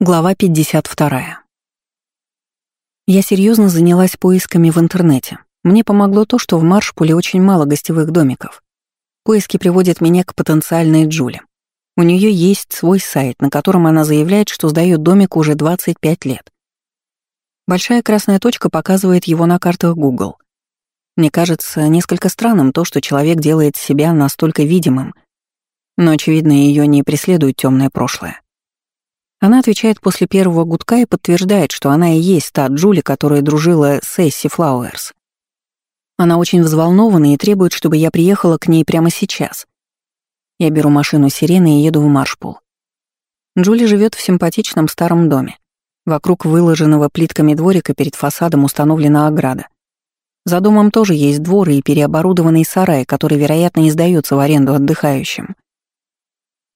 Глава 52. Я серьезно занялась поисками в интернете. Мне помогло то, что в Маршпуле очень мало гостевых домиков. Поиски приводят меня к потенциальной Джуле. У нее есть свой сайт, на котором она заявляет, что сдает домик уже 25 лет. Большая красная точка показывает его на картах Google. Мне кажется несколько странным то, что человек делает себя настолько видимым, но, очевидно, ее не преследует темное прошлое. Она отвечает после первого гудка и подтверждает, что она и есть та Джули, которая дружила с Эсси Флауэрс. Она очень взволнована и требует, чтобы я приехала к ней прямо сейчас. Я беру машину сирены и еду в Маршпул. Джули живет в симпатичном старом доме. Вокруг выложенного плитками дворика перед фасадом установлена ограда. За домом тоже есть дворы и переоборудованный сарай, который, вероятно, не сдается в аренду отдыхающим.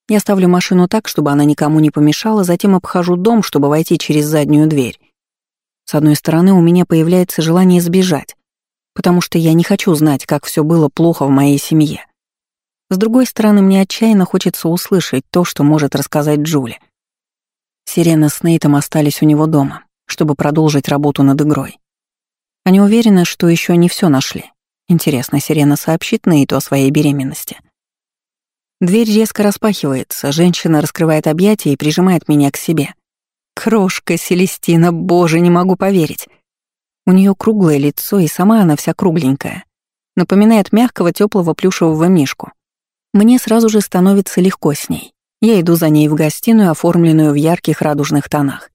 Я ставлю машину так, чтобы она никому не помешала, затем обхожу дом, чтобы войти через заднюю дверь. С одной стороны, у меня появляется желание сбежать, потому что я не хочу знать, как все было плохо в моей семье. С другой стороны, мне отчаянно хочется услышать то, что может рассказать Джули. Сирена с Нейтом остались у него дома, чтобы продолжить работу над игрой. Они уверены, что еще не все нашли. Интересно, Сирена сообщит Нейту о своей беременности — Дверь резко распахивается, женщина раскрывает объятия и прижимает меня к себе. Крошка Селестина, боже, не могу поверить. У нее круглое лицо, и сама она вся кругленькая. Напоминает мягкого теплого плюшевого мишку. Мне сразу же становится легко с ней. Я иду за ней в гостиную, оформленную в ярких радужных тонах.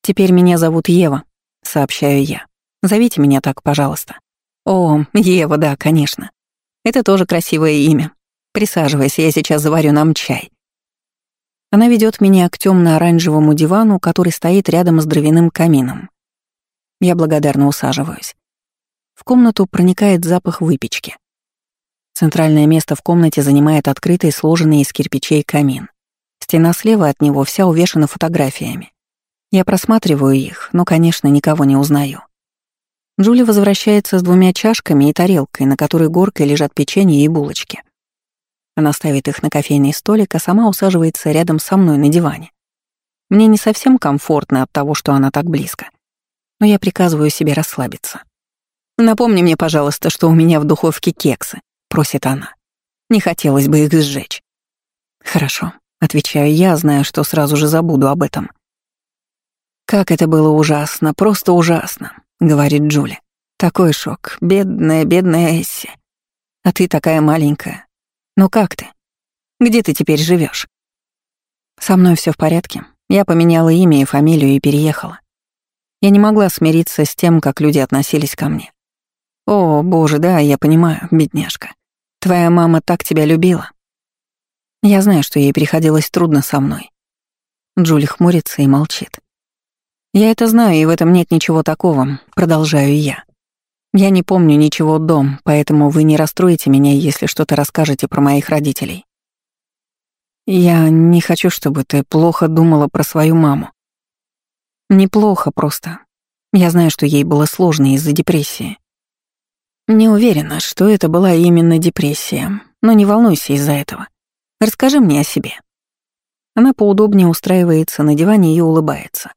«Теперь меня зовут Ева», — сообщаю я. «Зовите меня так, пожалуйста». «О, Ева, да, конечно. Это тоже красивое имя. Присаживайся, я сейчас заварю нам чай. Она ведет меня к темно-оранжевому дивану, который стоит рядом с дровяным камином. Я благодарно усаживаюсь. В комнату проникает запах выпечки. Центральное место в комнате занимает открытый, сложенный из кирпичей камин. Стена слева от него вся увешана фотографиями. Я просматриваю их, но, конечно, никого не узнаю. Джули возвращается с двумя чашками и тарелкой, на которой горкой лежат печенье и булочки. Она ставит их на кофейный столик, а сама усаживается рядом со мной на диване. Мне не совсем комфортно от того, что она так близко. Но я приказываю себе расслабиться. «Напомни мне, пожалуйста, что у меня в духовке кексы», — просит она. «Не хотелось бы их сжечь». «Хорошо», — отвечаю я, зная, что сразу же забуду об этом. «Как это было ужасно, просто ужасно», — говорит Джули. «Такой шок. Бедная, бедная Эсси. А ты такая маленькая. Ну как ты? Где ты теперь живешь? Со мной все в порядке. Я поменяла имя и фамилию и переехала. Я не могла смириться с тем, как люди относились ко мне. О, боже, да, я понимаю, бедняжка. Твоя мама так тебя любила. Я знаю, что ей приходилось трудно со мной. Джули хмурится и молчит. Я это знаю, и в этом нет ничего такого, продолжаю я. Я не помню ничего дом, поэтому вы не расстроите меня, если что-то расскажете про моих родителей. Я не хочу, чтобы ты плохо думала про свою маму. Неплохо просто. Я знаю, что ей было сложно из-за депрессии. Не уверена, что это была именно депрессия, но не волнуйся из-за этого. Расскажи мне о себе. Она поудобнее устраивается на диване и улыбается.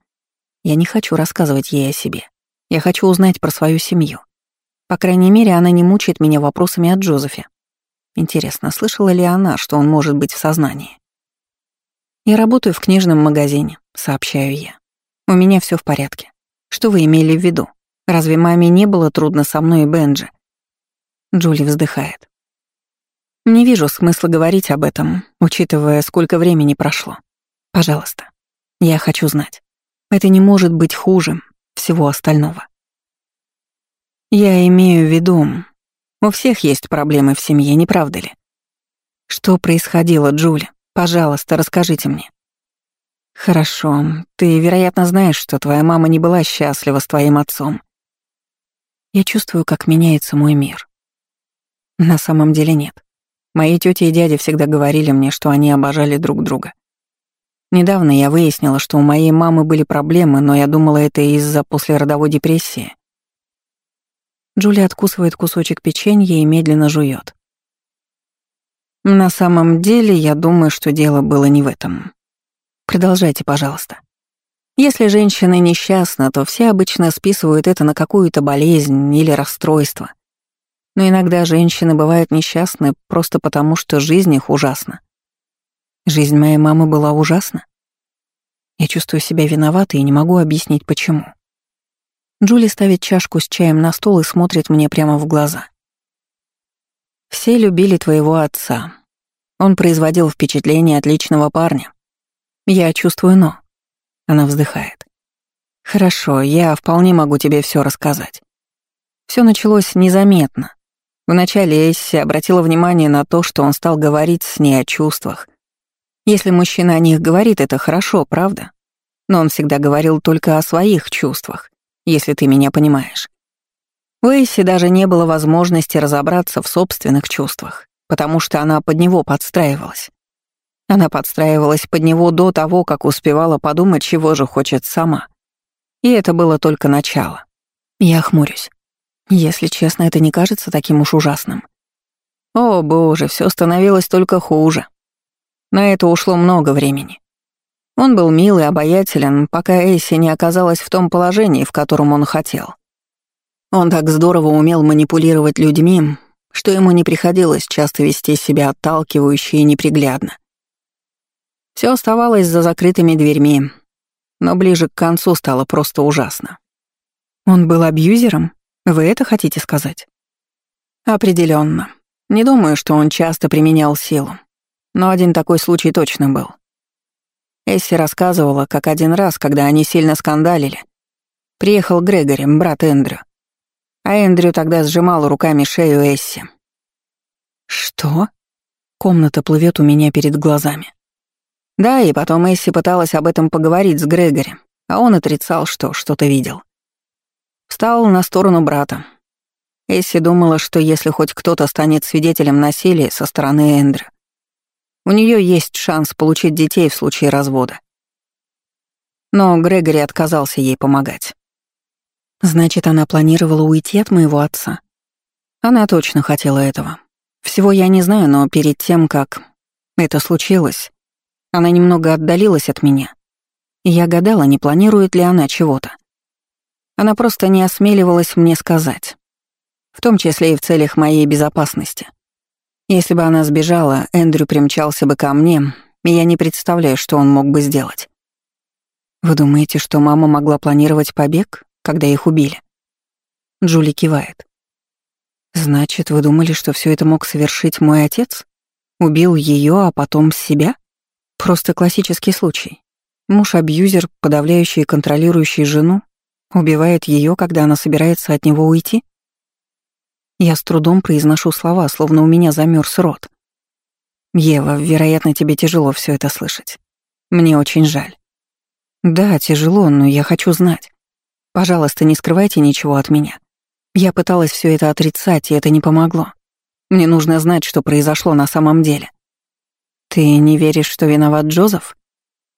Я не хочу рассказывать ей о себе. Я хочу узнать про свою семью. По крайней мере, она не мучает меня вопросами о Джозефе. Интересно, слышала ли она, что он может быть в сознании? «Я работаю в книжном магазине», — сообщаю я. «У меня все в порядке. Что вы имели в виду? Разве маме не было трудно со мной и Бенджи?» Джули вздыхает. «Не вижу смысла говорить об этом, учитывая, сколько времени прошло. Пожалуйста, я хочу знать. Это не может быть хуже всего остального». Я имею в виду, у всех есть проблемы в семье, не правда ли? Что происходило, Джули? Пожалуйста, расскажите мне. Хорошо, ты, вероятно, знаешь, что твоя мама не была счастлива с твоим отцом. Я чувствую, как меняется мой мир. На самом деле нет. Мои тети и дяди всегда говорили мне, что они обожали друг друга. Недавно я выяснила, что у моей мамы были проблемы, но я думала, это из-за послеродовой депрессии. Джули откусывает кусочек печенья и медленно жует. На самом деле, я думаю, что дело было не в этом. Продолжайте, пожалуйста. Если женщина несчастна, то все обычно списывают это на какую-то болезнь или расстройство. Но иногда женщины бывают несчастны просто потому, что жизнь их ужасна. Жизнь моей мамы была ужасна. Я чувствую себя виноватой и не могу объяснить, почему. Джули ставит чашку с чаем на стол и смотрит мне прямо в глаза. «Все любили твоего отца. Он производил впечатление отличного парня. Я чувствую «но». Она вздыхает. «Хорошо, я вполне могу тебе все рассказать. Все началось незаметно. Вначале Эсси обратила внимание на то, что он стал говорить с ней о чувствах. Если мужчина о них говорит, это хорошо, правда? Но он всегда говорил только о своих чувствах, если ты меня понимаешь. У Эсси даже не было возможности разобраться в собственных чувствах, потому что она под него подстраивалась. Она подстраивалась под него до того, как успевала подумать, чего же хочет сама. И это было только начало. Я хмурюсь. Если честно, это не кажется таким уж ужасным. О, боже, все становилось только хуже. На это ушло много времени. Он был мил и обаятелен, пока Эйси не оказалась в том положении, в котором он хотел. Он так здорово умел манипулировать людьми, что ему не приходилось часто вести себя отталкивающе и неприглядно. Все оставалось за закрытыми дверьми, но ближе к концу стало просто ужасно. Он был абьюзером? Вы это хотите сказать? Определенно. Не думаю, что он часто применял силу. Но один такой случай точно был. Эсси рассказывала, как один раз, когда они сильно скандалили, приехал Грегори, брат Эндрю. А Эндрю тогда сжимал руками шею Эсси. «Что?» Комната плывет у меня перед глазами. Да, и потом Эсси пыталась об этом поговорить с Грегори, а он отрицал, что что-то видел. Встал на сторону брата. Эсси думала, что если хоть кто-то станет свидетелем насилия со стороны Эндрю, у нее есть шанс получить детей в случае развода. Но Грегори отказался ей помогать. Значит, она планировала уйти от моего отца. Она точно хотела этого. Всего я не знаю, но перед тем, как это случилось, она немного отдалилась от меня. И я гадала, не планирует ли она чего-то. Она просто не осмеливалась мне сказать. В том числе и в целях моей безопасности. Если бы она сбежала, Эндрю примчался бы ко мне, и я не представляю, что он мог бы сделать. Вы думаете, что мама могла планировать побег, когда их убили? Джули кивает. Значит, вы думали, что все это мог совершить мой отец? Убил ее, а потом себя? Просто классический случай. Муж-абьюзер, подавляющий и контролирующий жену, убивает ее, когда она собирается от него уйти? Я с трудом произношу слова, словно у меня замерз рот. Ева, вероятно, тебе тяжело все это слышать. Мне очень жаль. Да, тяжело, но я хочу знать. Пожалуйста, не скрывайте ничего от меня. Я пыталась все это отрицать, и это не помогло. Мне нужно знать, что произошло на самом деле. «Ты не веришь, что виноват Джозеф?»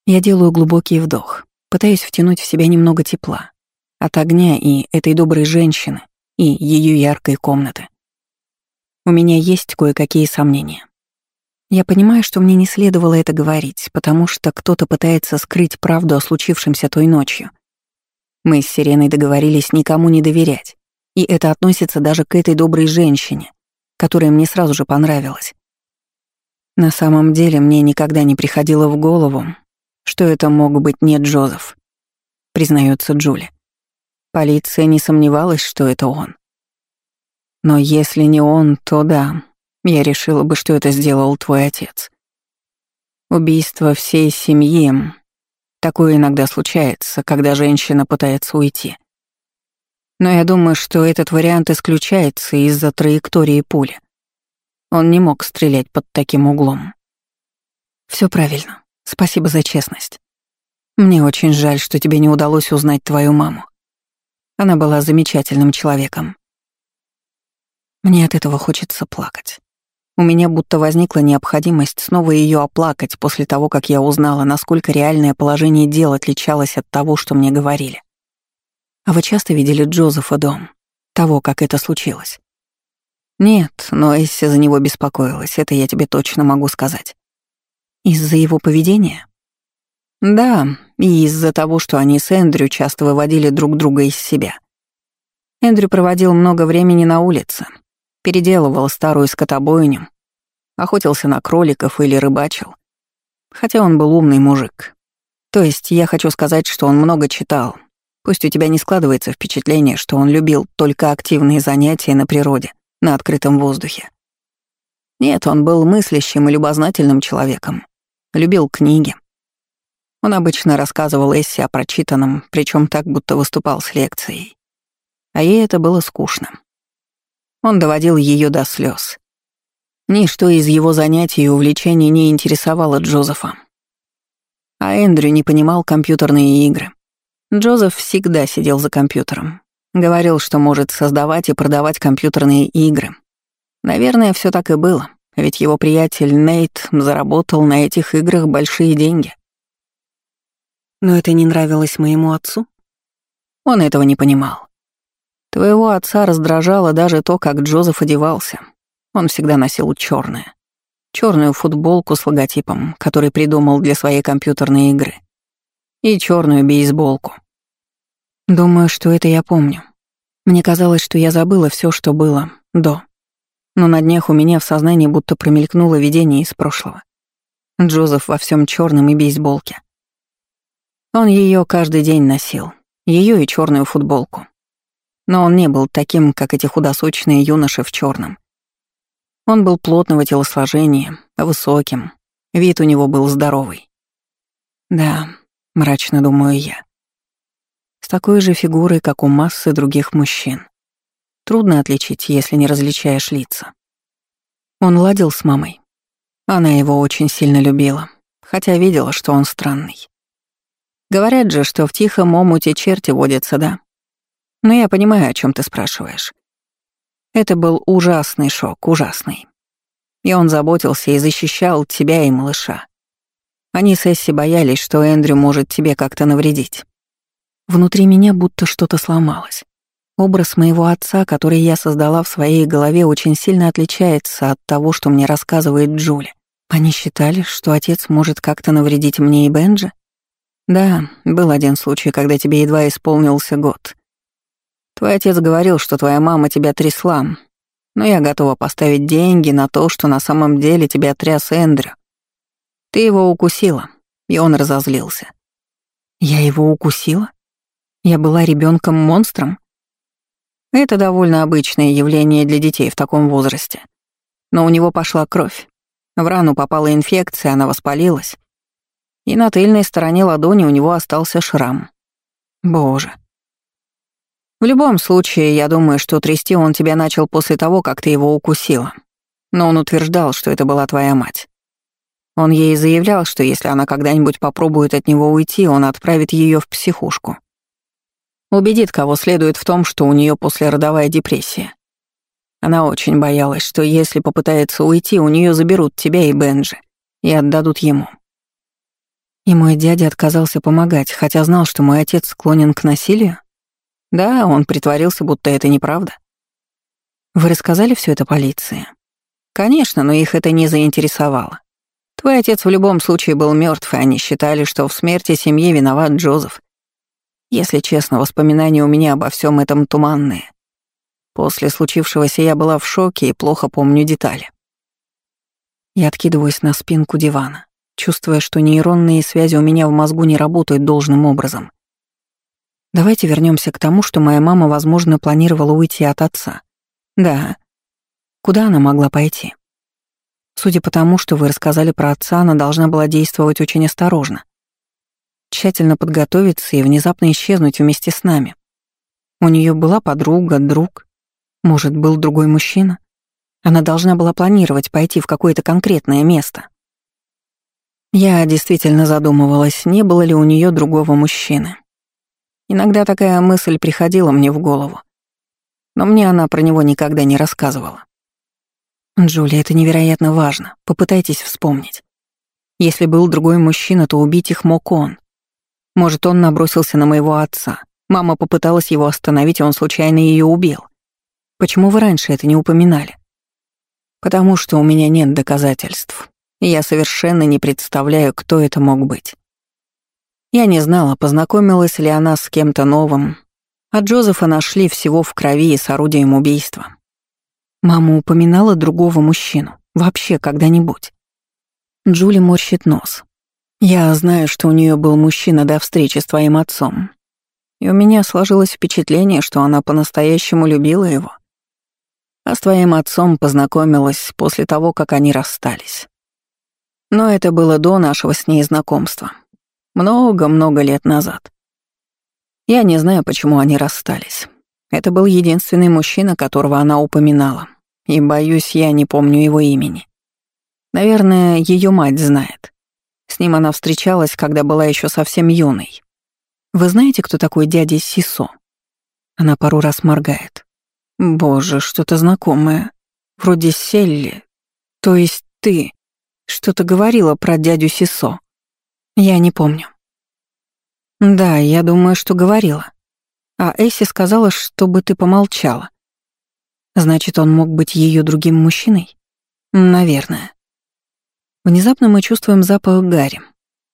Я делаю глубокий вдох, пытаюсь втянуть в себя немного тепла. От огня и этой доброй женщины, и ее яркой комнаты. У меня есть кое-какие сомнения. Я понимаю, что мне не следовало это говорить, потому что кто-то пытается скрыть правду о случившемся той ночью. Мы с Сиреной договорились никому не доверять, и это относится даже к этой доброй женщине, которая мне сразу же понравилась. На самом деле мне никогда не приходило в голову, что это мог быть не Джозеф, признается Джули. Полиция не сомневалась, что это он. Но если не он, то да, я решила бы, что это сделал твой отец. Убийство всей семьи. Такое иногда случается, когда женщина пытается уйти. Но я думаю, что этот вариант исключается из-за траектории пули. Он не мог стрелять под таким углом. Все правильно. Спасибо за честность. Мне очень жаль, что тебе не удалось узнать твою маму. Она была замечательным человеком. Мне от этого хочется плакать. У меня будто возникла необходимость снова ее оплакать после того, как я узнала, насколько реальное положение дел отличалось от того, что мне говорили. А вы часто видели Джозефа дом? Того, как это случилось? Нет, но Эсси за него беспокоилась, это я тебе точно могу сказать. Из-за его поведения? Да, и из-за того, что они с Эндрю часто выводили друг друга из себя. Эндрю проводил много времени на улице, переделывал старую скотобойню, охотился на кроликов или рыбачил. Хотя он был умный мужик. То есть я хочу сказать, что он много читал. Пусть у тебя не складывается впечатление, что он любил только активные занятия на природе, на открытом воздухе. Нет, он был мыслящим и любознательным человеком. Любил книги. Он обычно рассказывал Эссе о прочитанном, причем так, будто выступал с лекцией. А ей это было скучно. Он доводил ее до слез. Ничто из его занятий и увлечений не интересовало Джозефа. А Эндрю не понимал компьютерные игры. Джозеф всегда сидел за компьютером. Говорил, что может создавать и продавать компьютерные игры, Наверное, все так и было, ведь его приятель Нейт заработал на этих играх большие деньги. Но это не нравилось моему отцу? Он этого не понимал. Твоего отца раздражало даже то, как Джозеф одевался. Он всегда носил черное. Черную футболку с логотипом, который придумал для своей компьютерной игры. И черную бейсболку. Думаю, что это я помню. Мне казалось, что я забыла все, что было до. Но на днях у меня в сознании будто промелькнуло видение из прошлого. Джозеф во всем черном и бейсболке. Он ее каждый день носил, ее и черную футболку. Но он не был таким, как эти худосочные юноши в черном. Он был плотного телосложения, высоким, вид у него был здоровый. Да, мрачно думаю я. С такой же фигурой, как у массы других мужчин. Трудно отличить, если не различаешь лица. Он ладил с мамой. Она его очень сильно любила, хотя видела, что он странный. Говорят же, что в тихом омуте черти водятся, да? Но я понимаю, о чем ты спрашиваешь. Это был ужасный шок, ужасный. И он заботился и защищал тебя и малыша. Они с Эсси боялись, что Эндрю может тебе как-то навредить. Внутри меня будто что-то сломалось. Образ моего отца, который я создала в своей голове, очень сильно отличается от того, что мне рассказывает Джули. Они считали, что отец может как-то навредить мне и Бенджи? Да, был один случай, когда тебе едва исполнился год. Твой отец говорил, что твоя мама тебя трясла, но я готова поставить деньги на то, что на самом деле тебя тряс Эндрю. Ты его укусила, и он разозлился. Я его укусила? Я была ребенком монстром это довольно обычное явление для детей в таком возрасте. Но у него пошла кровь. В рану попала инфекция, она воспалилась. И на тыльной стороне ладони у него остался шрам. Боже. В любом случае, я думаю, что трясти он тебя начал после того, как ты его укусила. Но он утверждал, что это была твоя мать. Он ей заявлял, что если она когда-нибудь попробует от него уйти, он отправит ее в психушку. Убедит кого следует в том, что у нее послеродовая депрессия. Она очень боялась, что если попытается уйти, у нее заберут тебя и Бенджи и отдадут ему. И мой дядя отказался помогать, хотя знал, что мой отец склонен к насилию? Да, он притворился, будто это неправда. Вы рассказали все это полиции? Конечно, но их это не заинтересовало. Твой отец в любом случае был мертв, и они считали, что в смерти семьи виноват Джозеф, если честно, воспоминания у меня обо всем этом туманные. После случившегося я была в шоке и плохо помню детали. Я откидываюсь на спинку дивана, чувствуя, что нейронные связи у меня в мозгу не работают должным образом. Давайте вернемся к тому, что моя мама, возможно, планировала уйти от отца. Да. Куда она могла пойти? Судя по тому, что вы рассказали про отца, она должна была действовать очень осторожно тщательно подготовиться и внезапно исчезнуть вместе с нами. У нее была подруга, друг. Может, был другой мужчина? Она должна была планировать пойти в какое-то конкретное место. Я действительно задумывалась, не было ли у нее другого мужчины. Иногда такая мысль приходила мне в голову. Но мне она про него никогда не рассказывала. «Джулия, это невероятно важно. Попытайтесь вспомнить. Если был другой мужчина, то убить их мог он. Может, он набросился на моего отца. Мама попыталась его остановить, и он случайно ее убил. Почему вы раньше это не упоминали? Потому что у меня нет доказательств. Я совершенно не представляю, кто это мог быть. Я не знала, познакомилась ли она с кем-то новым, а Джозефа нашли всего в крови и с орудием убийства. Мама упоминала другого мужчину. Вообще когда-нибудь. Джули морщит нос. Я знаю, что у нее был мужчина до встречи с твоим отцом. И у меня сложилось впечатление, что она по-настоящему любила его. А с твоим отцом познакомилась после того, как они расстались. Но это было до нашего с ней знакомства. Много-много лет назад. Я не знаю, почему они расстались. Это был единственный мужчина, которого она упоминала. И, боюсь, я не помню его имени. Наверное, ее мать знает. С ним она встречалась, когда была еще совсем юной. Вы знаете, кто такой дядя Сисо? Она пару раз моргает. Боже, что-то знакомое. Вроде Селли. То есть ты. Что-то говорила про дядю Сисо. Я не помню. Да, я думаю, что говорила. А Эсси сказала, чтобы ты помолчала. Значит, он мог быть ее другим мужчиной? Наверное. Внезапно мы чувствуем запах гари.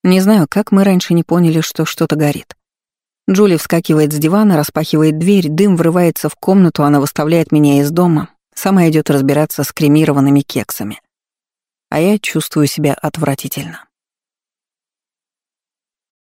Не знаю, как мы раньше не поняли, что что-то горит. Джули вскакивает с дивана, распахивает дверь, дым врывается в комнату, она выставляет меня из дома, сама идет разбираться с кремированными кексами. А я чувствую себя отвратительно.